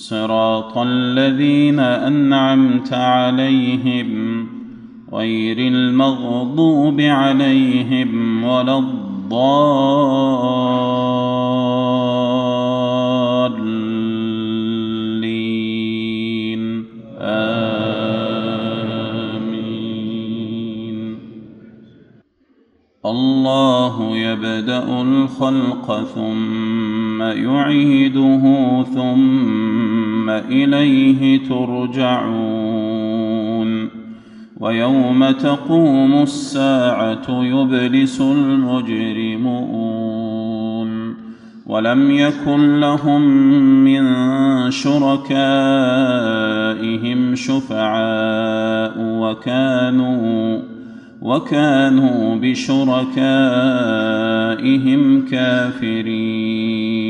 صراط الذين أنعمت عليهم غير المغضوب عليهم ولا الضالين. آمين. الله يبدأ الخلق ثم يعيده ثم إليه ترجعون. ويوم تقوم الساعة يبلس المجرمون. ولم يكن لهم من شركائهم شفعاء وكانوا وكانوا بشركائهم كافرين.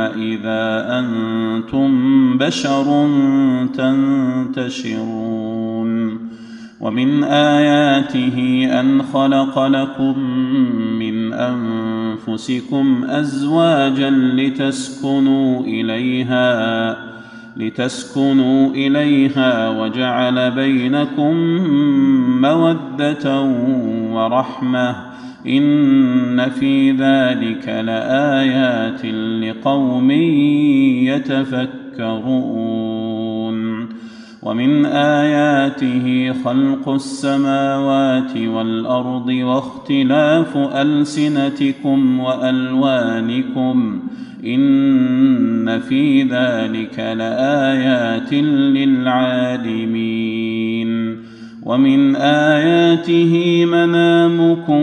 إذا أنتم بشر تنتشرون. ومن آياته أن خلق لكم من أنفسكم أزواجا لتسكنوا إليها لتسكنوا إليها وجعل بينكم مودة ورحمة. إن في ذلك لآيات لقوم يتفكرون. ومن آياته خلق السماوات والأرض واختلاف ألسنتكم وألوانكم. إن في ذلك لآيات للعالمين. ومن آياته منامكم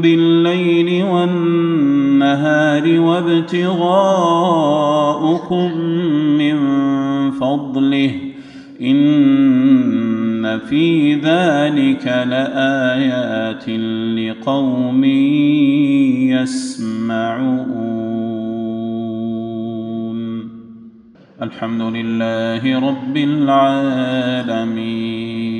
بالليل والنهار وابتغاؤكم من فضله. إن في ذلك لآيات لقوم يسمعون. الحمد لله رب العالمين.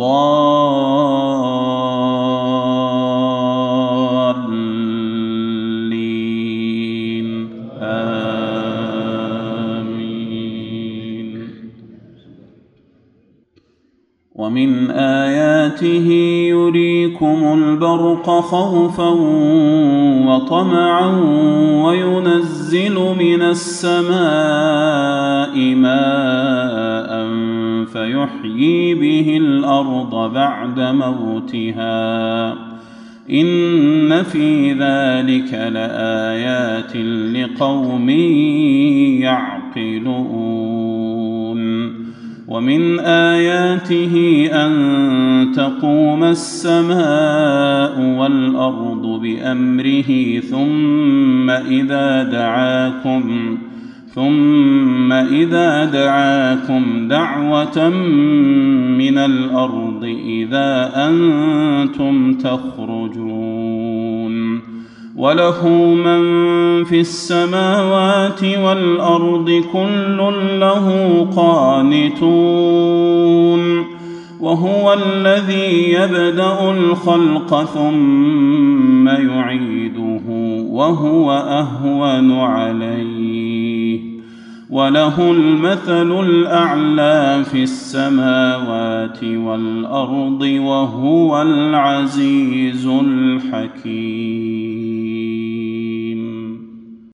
آمين. ومن آياته يريكم البرق خوفا وطمعا وينزل من السماء ماء فيحيي به الأرض بعد موتها. إن في ذلك لآيات لقوم يعقلون. ومن آياته أن تقوم السماء والأرض بأمره ثم إذا دعاكم ثم إذا دعاكم دعوة من الأرض إذا أنتم تخرجون وله من في السماوات والأرض كل له قانتون وهو الذي يبدأ الخلق ثم يعيده وهو أهون عليه وله المثل الأعلى في السماوات والأرض وهو العزيز الحكيم.